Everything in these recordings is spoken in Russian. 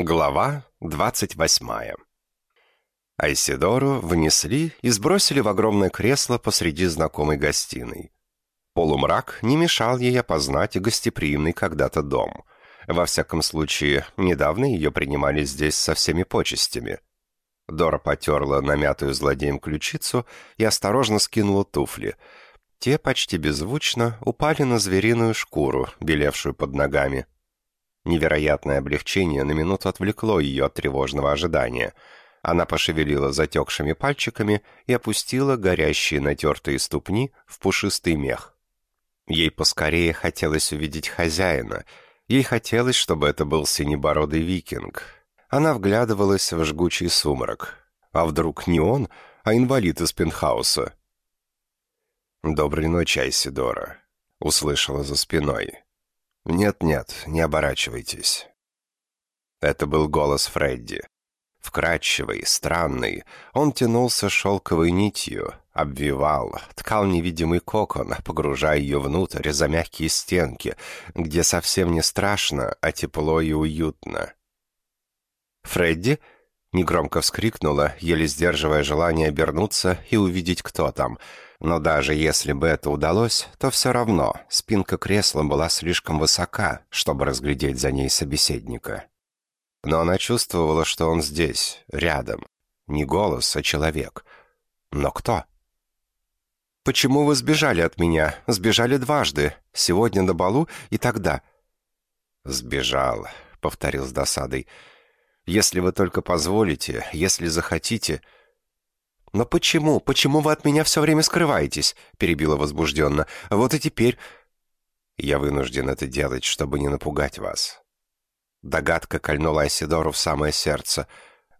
Глава двадцать восьмая Айсидору внесли и сбросили в огромное кресло посреди знакомой гостиной. Полумрак не мешал ей опознать гостеприимный когда-то дом. Во всяком случае, недавно ее принимали здесь со всеми почестями. Дора потерла намятую злодеем ключицу и осторожно скинула туфли. Те почти беззвучно упали на звериную шкуру, белевшую под ногами. Невероятное облегчение на минуту отвлекло ее от тревожного ожидания. Она пошевелила затекшими пальчиками и опустила горящие натертые ступни в пушистый мех. Ей поскорее хотелось увидеть хозяина. Ей хотелось, чтобы это был синебородый викинг. Она вглядывалась в жгучий сумрак. А вдруг не он, а инвалид из пентхауса? «Доброй ночи, Айсидора», — услышала за спиной. «Нет-нет, не оборачивайтесь». Это был голос Фредди. Вкрадчивый, странный, он тянулся шелковой нитью, обвивал, ткал невидимый кокон, погружая ее внутрь за мягкие стенки, где совсем не страшно, а тепло и уютно. «Фредди?» — негромко вскрикнула, еле сдерживая желание обернуться и увидеть, кто там — но даже если бы это удалось, то все равно спинка кресла была слишком высока, чтобы разглядеть за ней собеседника. Но она чувствовала, что он здесь, рядом. Не голос, а человек. Но кто? «Почему вы сбежали от меня? Сбежали дважды. Сегодня на балу и тогда». «Сбежал», — повторил с досадой. «Если вы только позволите, если захотите...» «Но почему? Почему вы от меня все время скрываетесь?» — перебила возбужденно. «Вот и теперь...» «Я вынужден это делать, чтобы не напугать вас». Догадка кольнула Асидору в самое сердце.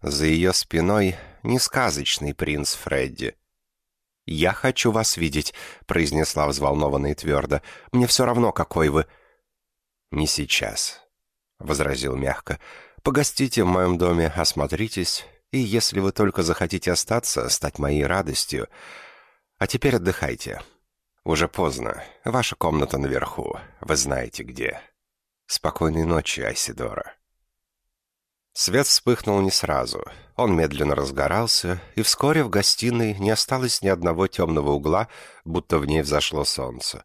За ее спиной не сказочный принц Фредди. «Я хочу вас видеть», — произнесла взволнованно и твердо. «Мне все равно, какой вы...» «Не сейчас», — возразил мягко. «Погостите в моем доме, осмотритесь, и если вы только захотите остаться, стать моей радостью... А теперь отдыхайте. Уже поздно. Ваша комната наверху. Вы знаете где. Спокойной ночи, Айсидора». Свет вспыхнул не сразу. Он медленно разгорался, и вскоре в гостиной не осталось ни одного темного угла, будто в ней взошло солнце.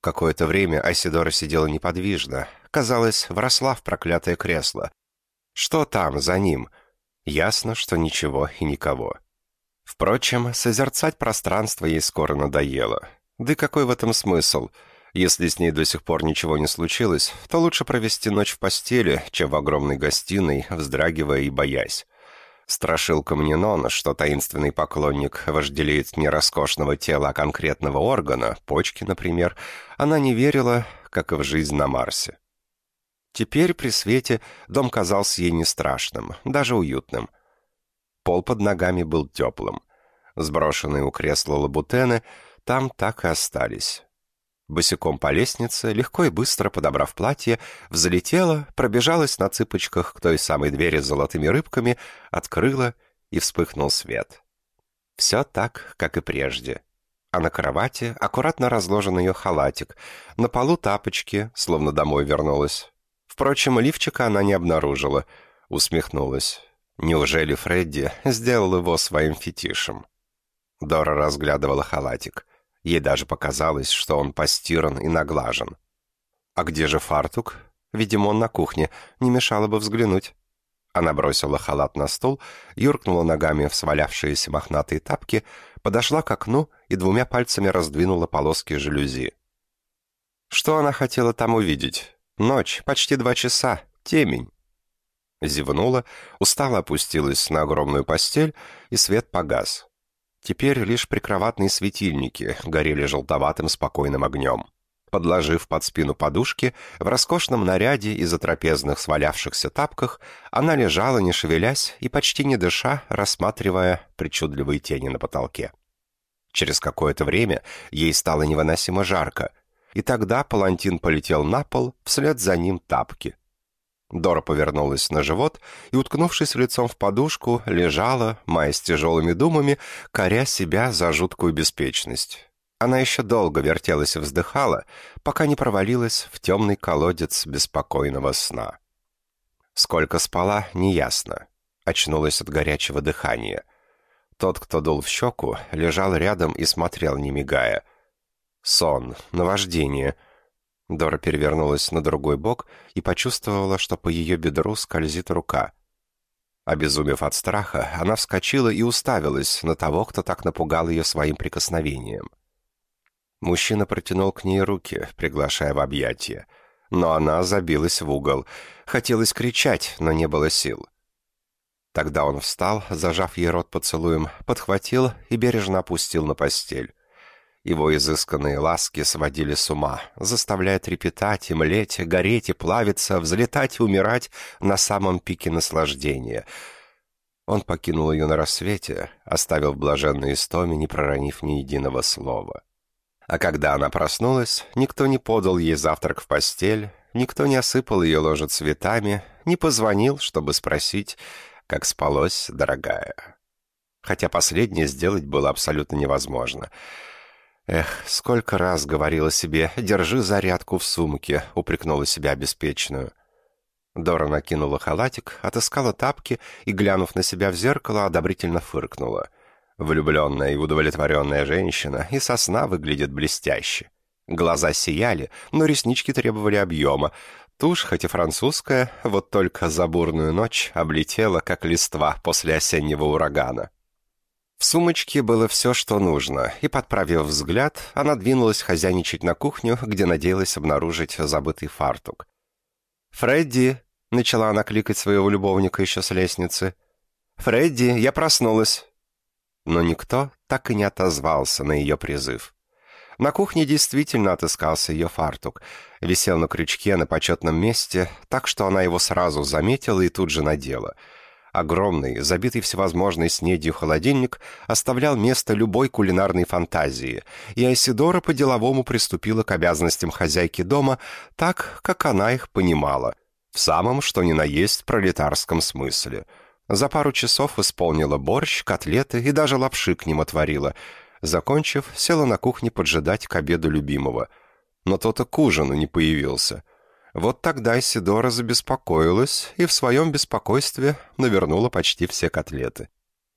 Какое-то время Айсидора сидела неподвижно. Казалось, вросла в проклятое кресло. Что там, за ним — Ясно, что ничего и никого. Впрочем, созерцать пространство ей скоро надоело. Да какой в этом смысл? Если с ней до сих пор ничего не случилось, то лучше провести ночь в постели, чем в огромной гостиной, вздрагивая и боясь. Страшилка Мненона, что таинственный поклонник вожделеет не роскошного тела, а конкретного органа, почки, например, она не верила, как и в жизнь на Марсе. Теперь при свете дом казался ей не страшным, даже уютным. Пол под ногами был теплым. Сброшенные у кресла лабутены там так и остались. Босиком по лестнице, легко и быстро подобрав платье, взлетела, пробежалась на цыпочках к той самой двери с золотыми рыбками, открыла и вспыхнул свет. Все так, как и прежде. А на кровати аккуратно разложен ее халатик, на полу тапочки, словно домой вернулась. Впрочем, лифчика она не обнаружила. Усмехнулась. Неужели Фредди сделал его своим фетишем? Дора разглядывала халатик. Ей даже показалось, что он постиран и наглажен. «А где же фартук? Видимо, он на кухне. Не мешало бы взглянуть». Она бросила халат на стол, юркнула ногами в свалявшиеся мохнатые тапки, подошла к окну и двумя пальцами раздвинула полоски жалюзи. Что она хотела там увидеть? Ночь, почти два часа, темень. Зевнула, устало опустилась на огромную постель, и свет погас. Теперь лишь прикроватные светильники горели желтоватым спокойным огнем. Подложив под спину подушки, в роскошном наряде и затрапезных свалявшихся тапках, она лежала, не шевелясь и почти не дыша, рассматривая причудливые тени на потолке. Через какое-то время ей стало невыносимо жарко, и тогда палантин полетел на пол, вслед за ним тапки. Дора повернулась на живот и, уткнувшись лицом в подушку, лежала, маясь тяжелыми думами, коря себя за жуткую беспечность. Она еще долго вертелась и вздыхала, пока не провалилась в темный колодец беспокойного сна. Сколько спала, неясно. Очнулась от горячего дыхания. Тот, кто дул в щеку, лежал рядом и смотрел, не мигая. Сон, наваждение. Дора перевернулась на другой бок и почувствовала, что по ее бедру скользит рука. Обезумев от страха, она вскочила и уставилась на того, кто так напугал ее своим прикосновением. Мужчина протянул к ней руки, приглашая в объятия. Но она забилась в угол. Хотелось кричать, но не было сил. Тогда он встал, зажав ей рот поцелуем, подхватил и бережно опустил на постель. Его изысканные ласки сводили с ума, заставляя трепетать и млеть, гореть и плавиться, взлетать и умирать на самом пике наслаждения. Он покинул ее на рассвете, оставил в блаженной истоме, не проронив ни единого слова. А когда она проснулась, никто не подал ей завтрак в постель, никто не осыпал ее ложе цветами, не позвонил, чтобы спросить, как спалось, дорогая. Хотя последнее сделать было абсолютно невозможно. Эх, сколько раз говорила себе «держи зарядку в сумке», упрекнула себя беспечную. Дора накинула халатик, отыскала тапки и, глянув на себя в зеркало, одобрительно фыркнула — Влюбленная и удовлетворенная женщина и сосна выглядит блестяще. Глаза сияли, но реснички требовали объема. Тушь, хоть и французская, вот только за бурную ночь облетела, как листва после осеннего урагана. В сумочке было все, что нужно, и, подправив взгляд, она двинулась хозяйничать на кухню, где надеялась обнаружить забытый фартук. «Фредди!» — начала она кликать своего любовника еще с лестницы. «Фредди, я проснулась!» но никто так и не отозвался на ее призыв. На кухне действительно отыскался ее фартук. Висел на крючке на почетном месте, так что она его сразу заметила и тут же надела. Огромный, забитый всевозможной снедью холодильник оставлял место любой кулинарной фантазии, и Айсидора по-деловому приступила к обязанностям хозяйки дома так, как она их понимала, в самом что ни на есть пролетарском смысле — за пару часов исполнила борщ, котлеты и даже лапши к ним отварила. Закончив, села на кухне поджидать к обеду любимого. Но тот и к ужину не появился. Вот тогда Исидора забеспокоилась и в своем беспокойстве навернула почти все котлеты.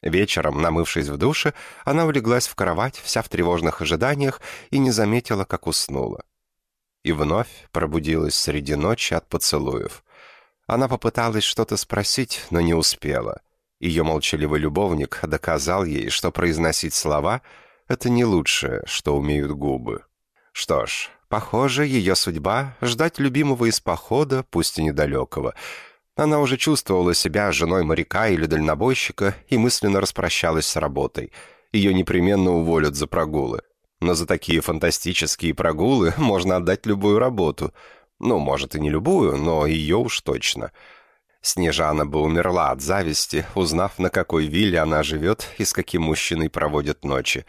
Вечером, намывшись в душе, она улеглась в кровать, вся в тревожных ожиданиях, и не заметила, как уснула. И вновь пробудилась среди ночи от поцелуев. Она попыталась что-то спросить, но не успела. Ее молчаливый любовник доказал ей, что произносить слова — это не лучшее, что умеют губы. Что ж, похоже, ее судьба — ждать любимого из похода, пусть и недалекого. Она уже чувствовала себя женой моряка или дальнобойщика и мысленно распрощалась с работой. Ее непременно уволят за прогулы. Но за такие фантастические прогулы можно отдать любую работу — ну, может, и не любую, но ее уж точно. Снежана бы умерла от зависти, узнав, на какой вилле она живет и с каким мужчиной проводит ночи.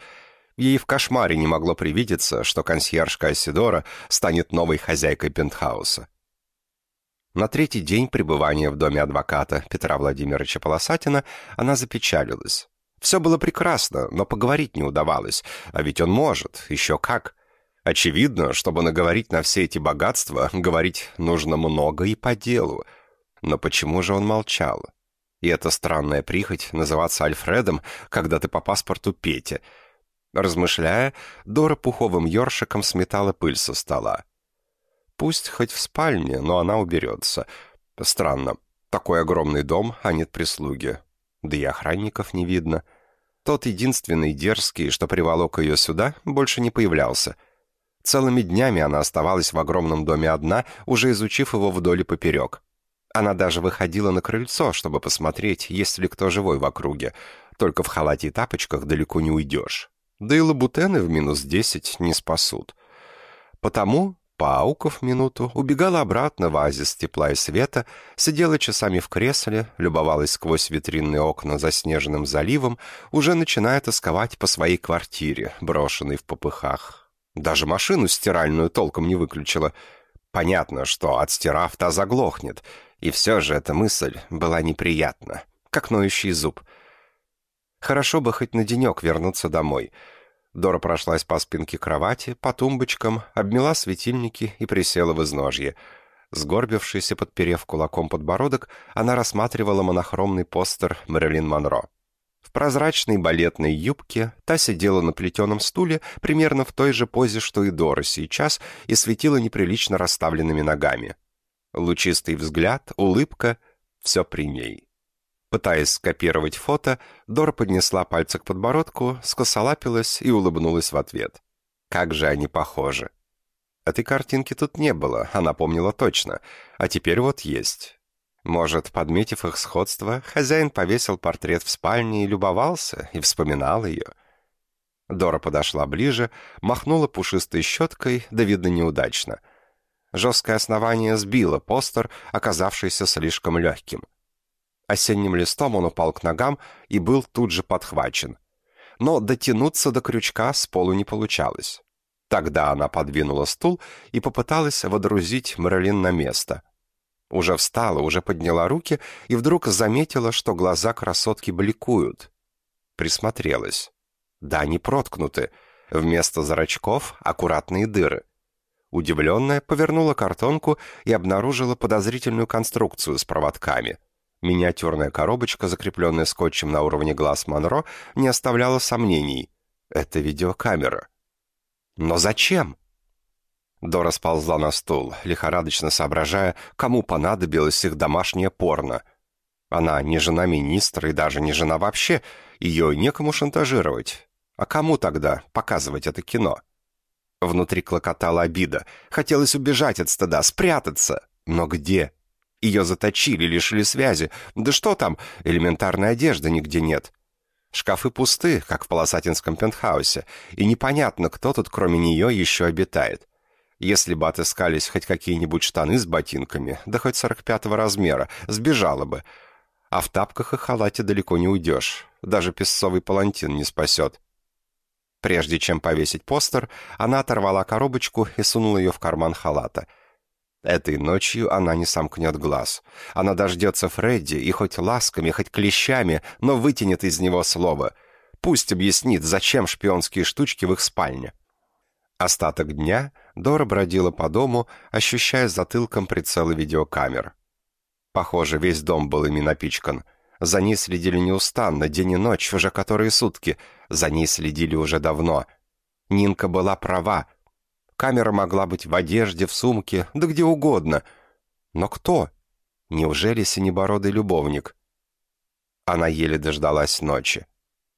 Ей в кошмаре не могло привидеться, что консьержка Асидора станет новой хозяйкой пентхауса. На третий день пребывания в доме адвоката Петра Владимировича Полосатина она запечалилась. Все было прекрасно, но поговорить не удавалось, а ведь он может, еще как. Очевидно, чтобы наговорить на все эти богатства, говорить нужно много и по делу. Но почему же он молчал? И эта странная прихоть называться Альфредом, когда ты по паспорту Петя. Размышляя, Дора пуховым ёршиком сметала пыль со стола. Пусть хоть в спальне, но она уберется. Странно. Такой огромный дом, а нет прислуги. Да и охранников не видно. Тот единственный дерзкий, что приволок ее сюда, больше не появлялся — Целыми днями она оставалась в огромном доме одна, уже изучив его вдоль и поперек. Она даже выходила на крыльцо, чтобы посмотреть, есть ли кто живой в округе. Только в халате и тапочках далеко не уйдешь. Да и лабутены в минус десять не спасут. Потому, поауков минуту, убегала обратно в оазис тепла и света, сидела часами в кресле, любовалась сквозь витринные окна заснеженным заливом, уже начиная тосковать по своей квартире, брошенной в попыхах. Даже машину стиральную толком не выключила. Понятно, что, отстирав, та заглохнет. И все же эта мысль была неприятна, как ноющий зуб. Хорошо бы хоть на денек вернуться домой. Дора прошлась по спинке кровати, по тумбочкам, обмела светильники и присела в изножье. Сгорбившись и подперев кулаком подбородок, она рассматривала монохромный постер Мэрилин Монро. В прозрачной балетной юбке та сидела на плетеном стуле примерно в той же позе, что и Дора сейчас, и светила неприлично расставленными ногами. Лучистый взгляд, улыбка — все при ней. Пытаясь скопировать фото, Дора поднесла пальцы к подбородку, скосолапилась и улыбнулась в ответ. Как же они похожи. Этой картинки тут не было, она помнила точно, а теперь вот есть. Может, подметив их сходство, хозяин повесил портрет в спальне и любовался, и вспоминал ее. Дора подошла ближе, махнула пушистой щеткой, да видно неудачно. Жесткое основание сбило постер, оказавшийся слишком легким. Осенним листом он упал к ногам и был тут же подхвачен. Но дотянуться до крючка с полу не получалось. Тогда она подвинула стул и попыталась водрузить Мэрилин на место. Уже встала, уже подняла руки и вдруг заметила, что глаза красотки бликуют. Присмотрелась. Да, не проткнуты. Вместо зрачков — аккуратные дыры. Удивленная, повернула картонку и обнаружила подозрительную конструкцию с проводками. Миниатюрная коробочка, закрепленная скотчем на уровне глаз Монро, не оставляла сомнений. Это видеокамера. Но зачем? Дора сползла на стул, лихорадочно соображая, кому понадобилось их домашнее порно. Она не жена министра и даже не жена вообще, ее некому шантажировать. А кому тогда показывать это кино? Внутри клокотала обида. Хотелось убежать от стыда, спрятаться. Но где? Ее заточили, лишили связи. Да что там, элементарной одежды нигде нет. Шкафы пусты, как в полосатинском пентхаусе, и непонятно, кто тут кроме нее еще обитает. Если бы отыскались хоть какие-нибудь штаны с ботинками, да хоть 45-го размера, сбежала бы. А в тапках и халате далеко не уйдешь. Даже песцовый палантин не спасет. Прежде чем повесить постер, она оторвала коробочку и сунула ее в карман халата. Этой ночью она не сомкнет глаз. Она дождется Фредди и хоть ласками, хоть клещами, но вытянет из него слово. Пусть объяснит, зачем шпионские штучки в их спальне. Остаток дня Дора бродила по дому, ощущая затылком прицелы видеокамер. Похоже, весь дом был ими напичкан. За ней следили неустанно, день и ночь, уже которые сутки. За ней следили уже давно. Нинка была права. Камера могла быть в одежде, в сумке, да где угодно. Но кто? Неужели синебородый любовник? Она еле дождалась ночи.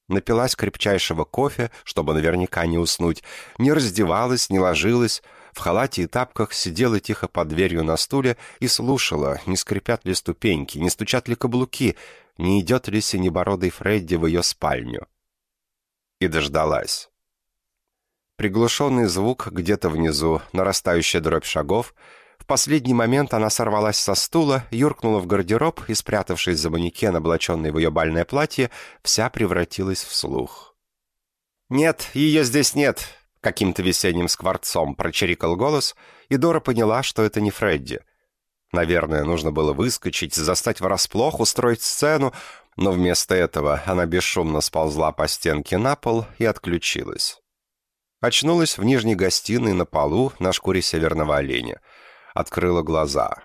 Напилась крепчайшего кофе, чтобы наверняка не уснуть, не раздевалась, не ложилась, в халате и тапках сидела тихо под дверью на стуле и слушала, не скрипят ли ступеньки, не стучат ли каблуки, не идет ли синебородый Фредди в ее спальню. И дождалась. Приглушенный звук где-то внизу, нарастающая дробь шагов. В последний момент она сорвалась со стула, юркнула в гардероб и, спрятавшись за манекен, облаченный в ее бальное платье, вся превратилась в слух. «Нет, ее здесь нет!» — каким-то весенним скворцом прочирикал голос, и Дора поняла, что это не Фредди. Наверное, нужно было выскочить, застать врасплох, устроить сцену, но вместо этого она бесшумно сползла по стенке на пол и отключилась. Очнулась в нижней гостиной на полу на шкуре северного оленя. Открыла глаза.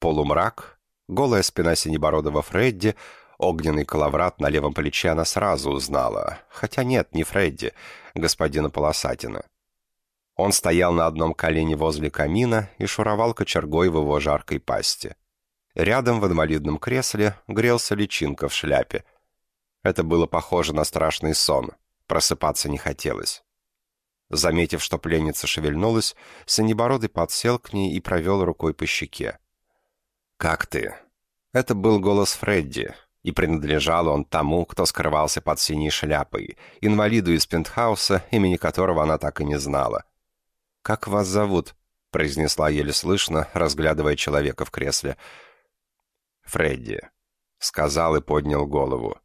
Полумрак, голая спина синебородого Фредди, огненный коловрат на левом плече она сразу узнала. Хотя нет, не Фредди, господина Полосатина. Он стоял на одном колене возле камина и шуровал кочергой в его жаркой пасти. Рядом в инвалидном кресле грелся личинка в шляпе. Это было похоже на страшный сон. Просыпаться не хотелось. Заметив, что пленница шевельнулась, Синебородый подсел к ней и провел рукой по щеке. «Как ты?» Это был голос Фредди, и принадлежал он тому, кто скрывался под синей шляпой, инвалиду из пентхауса, имени которого она так и не знала. «Как вас зовут?» — произнесла еле слышно, разглядывая человека в кресле. «Фредди», — сказал и поднял голову.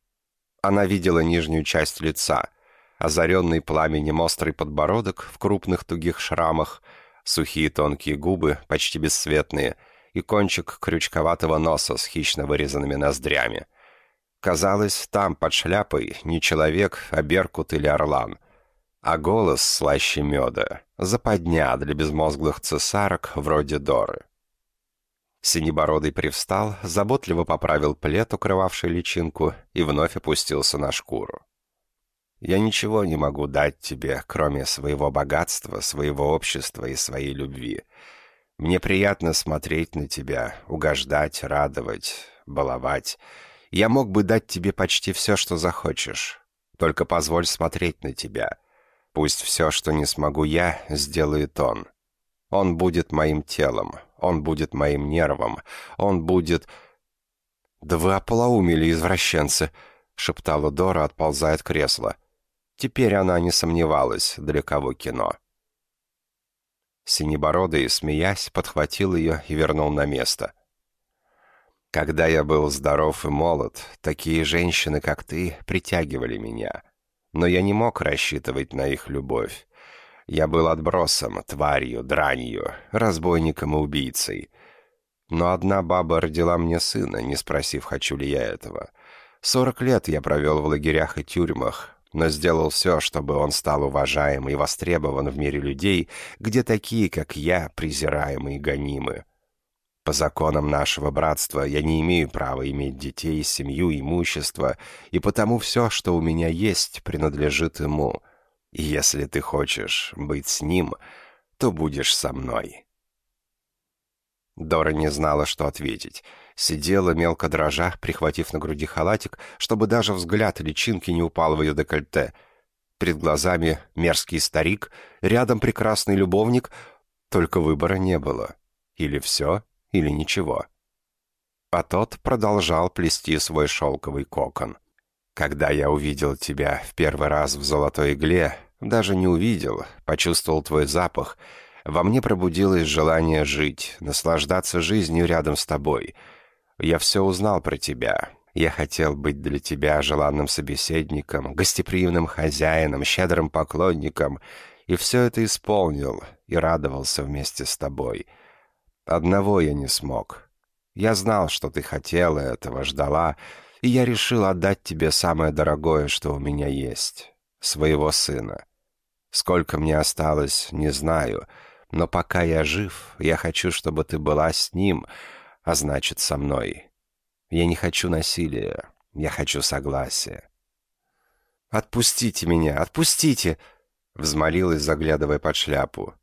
Она видела нижнюю часть лица — озаренный пламенем острый подбородок в крупных тугих шрамах, сухие тонкие губы, почти бесцветные, и кончик крючковатого носа с хищно вырезанными ноздрями. Казалось, там, под шляпой, не человек, а беркут или орлан. А голос слаще меда, западня для безмозглых цесарок вроде Доры. Синебородый привстал, заботливо поправил плед, укрывавший личинку, и вновь опустился на шкуру. «Я ничего не могу дать тебе, кроме своего богатства, своего общества и своей любви. Мне приятно смотреть на тебя, угождать, радовать, баловать. Я мог бы дать тебе почти все, что захочешь. Только позволь смотреть на тебя. Пусть все, что не смогу я, сделает он. Он будет моим телом, он будет моим нервом, он будет...» «Да вы ополоумели, извращенцы!» — шептала Дора, отползая от кресла. Теперь она не сомневалась, для кого кино. Синебородый, смеясь, подхватил ее и вернул на место. «Когда я был здоров и молод, такие женщины, как ты, притягивали меня. Но я не мог рассчитывать на их любовь. Я был отбросом, тварью, дранью, разбойником и убийцей. Но одна баба родила мне сына, не спросив, хочу ли я этого. Сорок лет я провел в лагерях и тюрьмах, но сделал все, чтобы он стал уважаем и востребован в мире людей, где такие, как я, презираемы и гонимы. По законам нашего братства я не имею права иметь детей, семью, имущество, и потому все, что у меня есть, принадлежит ему — и если ты хочешь быть с ним, то будешь со мной». Дора не знала, что ответить. Сидела, мелко дрожа, прихватив на груди халатик, чтобы даже взгляд личинки не упал в ее декольте. Перед глазами мерзкий старик, рядом прекрасный любовник, только выбора не было. Или все, или ничего. А тот продолжал плести свой шелковый кокон. Когда я увидел тебя в первый раз в золотой игле, даже не увидел, почувствовал твой запах, во мне пробудилось желание жить, наслаждаться жизнью рядом с тобой. Я все узнал про тебя. Я хотел быть для тебя желанным собеседником, гостеприимным хозяином, щедрым поклонником, и все это исполнил и радовался вместе с тобой. Одного я не смог. Я знал, что ты хотела этого, ждала, и я решил отдать тебе самое дорогое, что у меня есть — своего сына. Сколько мне осталось, не знаю, но пока я жив, я хочу, чтобы ты была с ним, а значит, со мной. Я не хочу насилия, я хочу согласия. «Отпустите меня, отпустите!» — взмолилась, заглядывая под шляпу.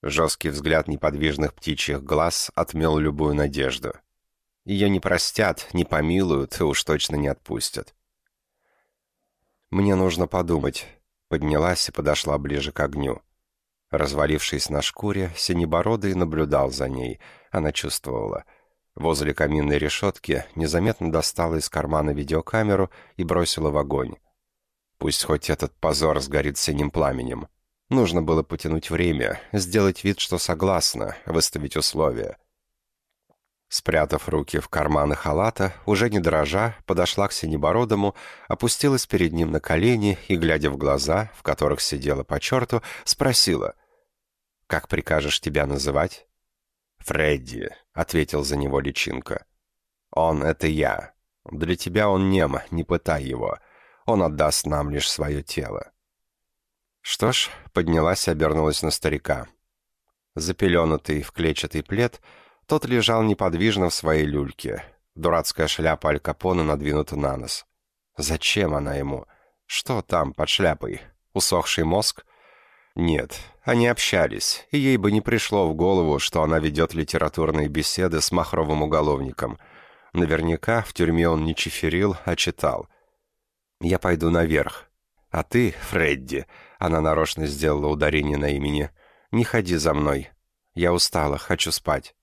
Жесткий взгляд неподвижных птичьих глаз отмел любую надежду. Ее не простят, не помилуют и уж точно не отпустят. «Мне нужно подумать», — поднялась и подошла ближе к огню. Развалившись на шкуре, Синебородый наблюдал за ней. Она чувствовала. Возле каминной решетки незаметно достала из кармана видеокамеру и бросила в огонь. Пусть хоть этот позор сгорит синим пламенем. Нужно было потянуть время, сделать вид, что согласна, выставить условия. Спрятав руки в карманы халата, уже не дрожа, подошла к Синебородому, опустилась перед ним на колени и, глядя в глаза, в которых сидела по черту, спросила, «Как прикажешь тебя называть?» «Фредди», — ответил за него личинка. «Он — это я. Для тебя он нем, не пытай его. Он отдаст нам лишь свое тело». Что ж, поднялась и обернулась на старика. Запеленутый в клетчатый плед — тот лежал неподвижно в своей люльке. Дурацкая шляпа Аль Капона надвинута на нос. Зачем она ему? Что там под шляпой? Усохший мозг? Нет, они общались, и ей бы не пришло в голову, что она ведет литературные беседы с махровым уголовником. Наверняка в тюрьме он не чиферил, а читал. «Я пойду наверх. А ты, Фредди...» Она нарочно сделала ударение на имени. «Не ходи за мной. Я устала, хочу спать».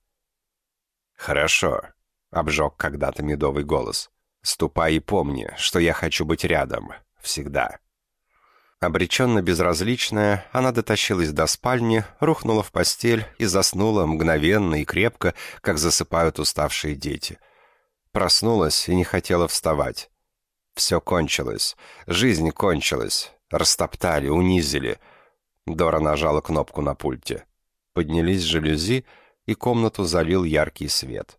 «Хорошо», — обжег когда-то медовый голос. «Ступай и помни, что я хочу быть рядом. Всегда». Обреченно безразличная, она дотащилась до спальни, рухнула в постель и заснула мгновенно и крепко, как засыпают уставшие дети. Проснулась и не хотела вставать. Все кончилось. Жизнь кончилась. Растоптали, унизили. Дора нажала кнопку на пульте. Поднялись жалюзи, и комнату залил яркий свет.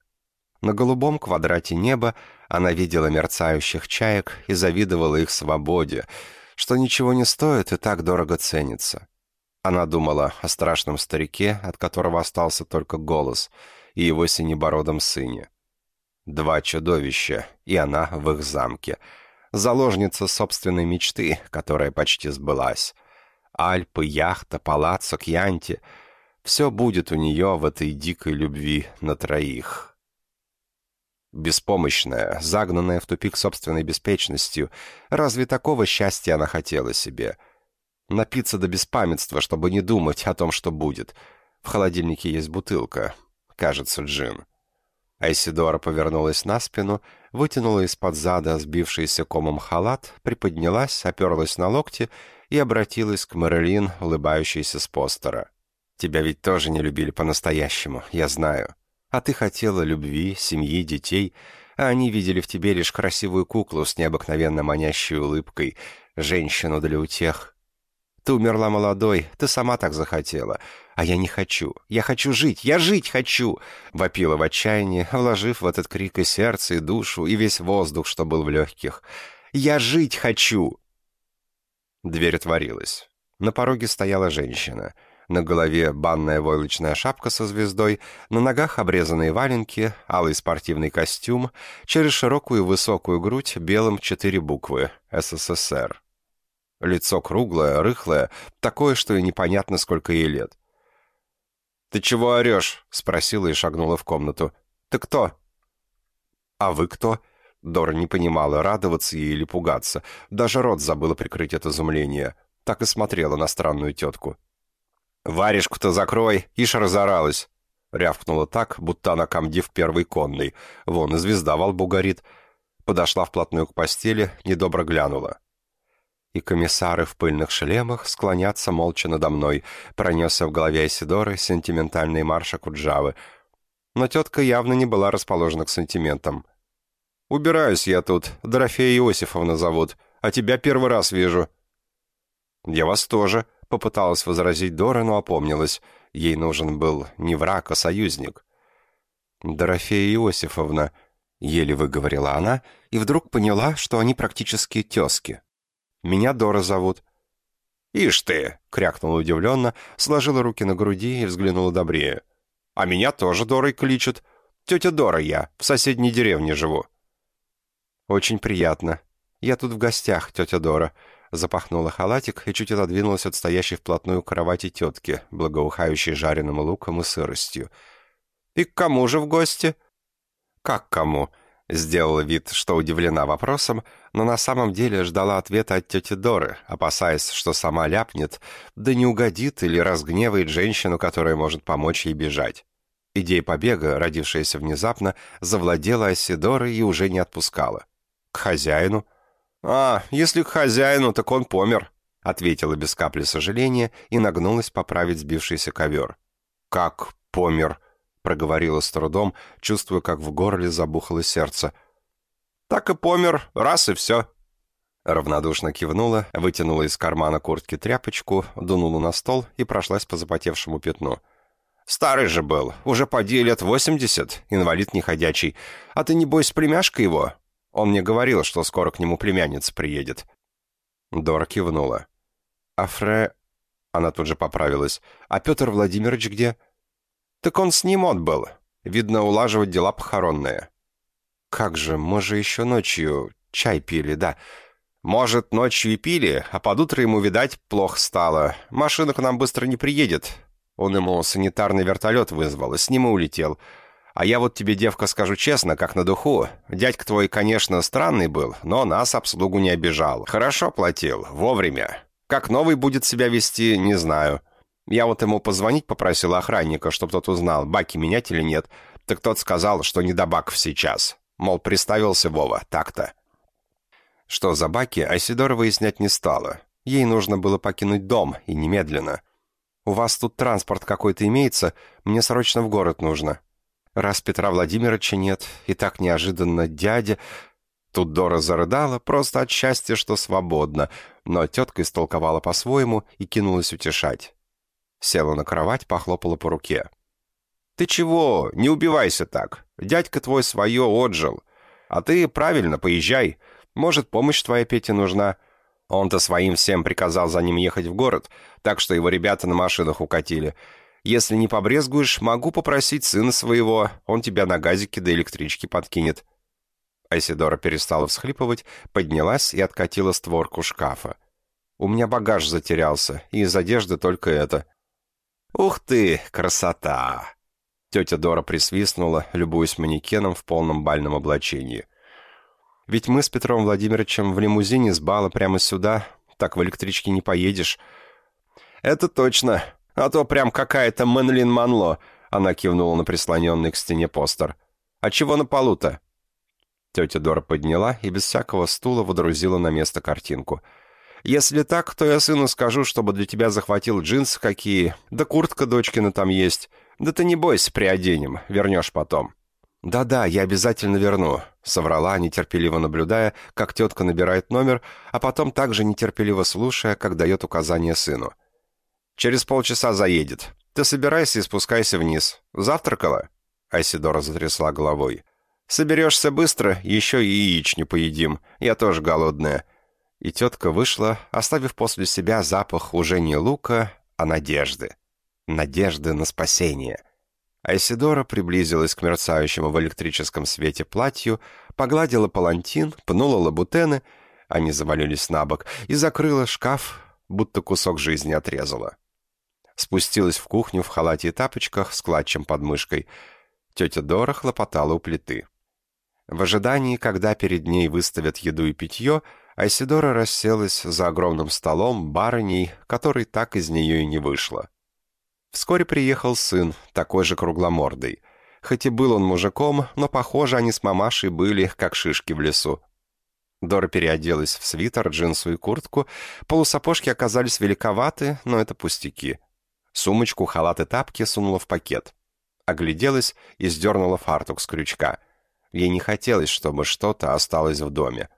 На голубом квадрате неба она видела мерцающих чаек и завидовала их свободе, что ничего не стоит и так дорого ценится. Она думала о страшном старике, от которого остался только голос, и его синебородом сыне. Два чудовища, и она в их замке. Заложница собственной мечты, которая почти сбылась. Альпы, яхта, палаццо, Кьянти — все будет у нее в этой дикой любви на троих. Беспомощная, загнанная в тупик собственной беспечностью, разве такого счастья она хотела себе? Напиться до беспамятства, чтобы не думать о том, что будет. В холодильнике есть бутылка, кажется, джин. Айсидора повернулась на спину, вытянула из-под зада сбившийся комом халат, приподнялась, оперлась на локти и обратилась к Мэрилин, улыбающейся с постера. «Тебя ведь тоже не любили по-настоящему, я знаю. А ты хотела любви, семьи, детей, а они видели в тебе лишь красивую куклу с необыкновенно манящей улыбкой, женщину для утех. Ты умерла молодой, ты сама так захотела. А я не хочу. Я хочу жить. Я жить хочу!» Вопила в отчаянии, вложив в этот крик и сердце, и душу, и весь воздух, что был в легких. «Я жить хочу!» Дверь отворилась. На пороге стояла женщина. На голове банная войлочная шапка со звездой, на ногах обрезанные валенки, алый спортивный костюм, через широкую высокую грудь белым четыре буквы «СССР». Лицо круглое, рыхлое, такое, что и непонятно, сколько ей лет. «Ты чего орешь?» — спросила и шагнула в комнату. «Ты кто?» «А вы кто?» Дора не понимала, радоваться ей или пугаться. Даже рот забыла прикрыть от изумления. Так и смотрела на странную тетку. «Варежку-то закрой!» Ишь разоралась. Рявкнула так, будто она комдив первой конной. Вон и звезда во горит. Подошла вплотную к постели, недобро глянула и комиссары в пыльных шлемах склонятся молча надо мной, пронесся в голове Айсидоры сентиментальный марш Акуджавы. Но тетка явно не была расположена к сантиментам. «Убираюсь я тут, Дорофея Иосифовна зовут, а тебя первый раз вижу». «Я вас тоже», — попыталась возразить Дора, но опомнилась. Ей нужен был не враг, а союзник. «Дорофея Иосифовна», — еле выговорила она, и вдруг поняла, что они практически тезки. Меня Дора зовут». «Ишь ты!» — крякнула удивленно, сложила руки на груди и взглянула добрее. «А меня тоже Дорой кличут. Тетя Дора я, в соседней деревне живу». «Очень приятно. Я тут в гостях, тетя Дора», — запахнула халатик и чуть отодвинулась от стоящей вплотную кровати тетки, благоухающей жареным луком и сыростью. «И к кому же в гости?» «Как кому?» Сделала вид, что удивлена вопросом, но на самом деле ждала ответа от тети Доры, опасаясь, что сама ляпнет, да не угодит или разгневает женщину, которая может помочь ей бежать. Идея побега, родившаяся внезапно, завладела Асидорой и уже не отпускала. «К хозяину?» «А, если к хозяину, так он помер», — ответила без капли сожаления и нагнулась поправить сбившийся ковер. «Как помер?» проговорила с трудом, чувствуя, как в горле забухало сердце. «Так и помер, раз и все». Равнодушно кивнула, вытянула из кармана куртки тряпочку, дунула на стол и прошлась по запотевшему пятну. «Старый же был, уже поди лет восемьдесят, инвалид неходячий. А ты, небось, племяшка его? Он мне говорил, что скоро к нему племянница приедет». Дора кивнула. «А Фре...» Она тут же поправилась. «А Петр Владимирович где?» «Так он с ним отбыл. Видно, улаживать дела похоронные». «Как же, мы же еще ночью чай пили, да?» «Может, ночью и пили, а под утро ему, видать, плохо стало. Машина к нам быстро не приедет. Он ему санитарный вертолет вызвал, и с ним и улетел. А я вот тебе, девка, скажу честно, как на духу. Дядька твой, конечно, странный был, но нас обслугу не обижал. Хорошо платил, вовремя. Как новый будет себя вести, не знаю. Я вот ему позвонить попросил охранника, чтобы тот узнал, баки менять или нет. Так тот сказал, что не до баков сейчас. Мол, приставился Вова, так-то. Что за баки, Айсидора выяснять не стала. Ей нужно было покинуть дом, и немедленно. «У вас тут транспорт какой-то имеется? Мне срочно в город нужно». Раз Петра Владимировича нет, и так неожиданно дядя... Тут Дора зарыдала, просто от счастья, что свободно, но тетка истолковала по-своему и кинулась утешать. Села на кровать, похлопала по руке. «Ты чего? Не убивайся так. Дядька твой свое отжил. А ты правильно, поезжай. Может, помощь твоя Пете нужна. Он-то своим всем приказал за ним ехать в город, так что его ребята на машинах укатили. Если не побрезгуешь, могу попросить сына своего, он тебя на газике до электрички подкинет». Айсидора перестала всхлипывать, поднялась и откатила створку шкафа. «У меня багаж затерялся, и из одежды только это». «Ух ты, красота!» Тетя Дора присвистнула, любуясь манекеном в полном бальном облачении. «Ведь мы с Петром Владимировичем в лимузине с бала прямо сюда, так в электричке не поедешь». «Это точно, а то прям какая-то Мэнлин Манло», она кивнула на прислоненный к стене постер. «А чего на полу-то?» Тетя Дора подняла и без всякого стула водрузила на место картинку. «Если так, то я сыну скажу, чтобы для тебя захватил джинсы какие, да куртка дочкина там есть. Да ты не бойся, приоденем, вернешь потом». «Да-да, я обязательно верну», — соврала, нетерпеливо наблюдая, как тетка набирает номер, а потом также нетерпеливо слушая, как дает указание сыну. «Через полчаса заедет. Ты собирайся и спускайся вниз. Завтракала?» Айсидора затрясла головой. «Соберешься быстро, еще и яич не поедим. Я тоже голодная». И тетка вышла, оставив после себя запах уже не лука, а надежды. Надежды на спасение. Айсидора приблизилась к мерцающему в электрическом свете платью, погладила палантин, пнула лабутены, они завалились на бок, и закрыла шкаф, будто кусок жизни отрезала. Спустилась в кухню в халате и тапочках с клатчем под мышкой. Тетя Дора хлопотала у плиты. В ожидании, когда перед ней выставят еду и питье, Айсидора расселась за огромным столом барыней, который так из нее и не вышло. Вскоре приехал сын, такой же кругломордый. Хоть и был он мужиком, но, похоже, они с мамашей были, как шишки в лесу. Дора переоделась в свитер, джинсу и куртку. Полусапожки оказались великоваты, но это пустяки. Сумочку, халат и тапки сунула в пакет. Огляделась и сдернула фартук с крючка. Ей не хотелось, чтобы что-то осталось в доме.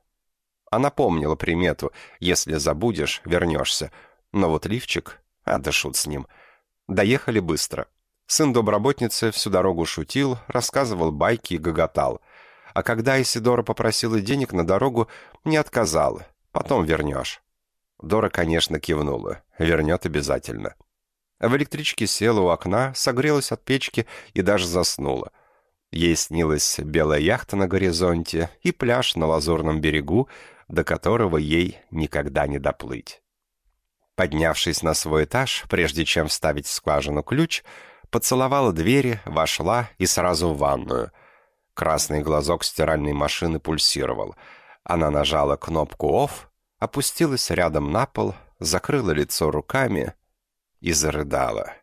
Она помнила примету «если забудешь, вернешься». Но вот лифчик... А да шут с ним. Доехали быстро. Сын доброботницы всю дорогу шутил, рассказывал байки и гоготал. А когда Исидора попросила денег на дорогу, не отказала. Потом вернешь. Дора, конечно, кивнула. Вернет обязательно. В электричке села у окна, согрелась от печки и даже заснула. Ей снилась белая яхта на горизонте и пляж на лазурном берегу, до которого ей никогда не доплыть. Поднявшись на свой этаж, прежде чем вставить в скважину ключ, поцеловала двери, вошла и сразу в ванную. Красный глазок стиральной машины пульсировал. Она нажала кнопку «Офф», опустилась рядом на пол, закрыла лицо руками и зарыдала.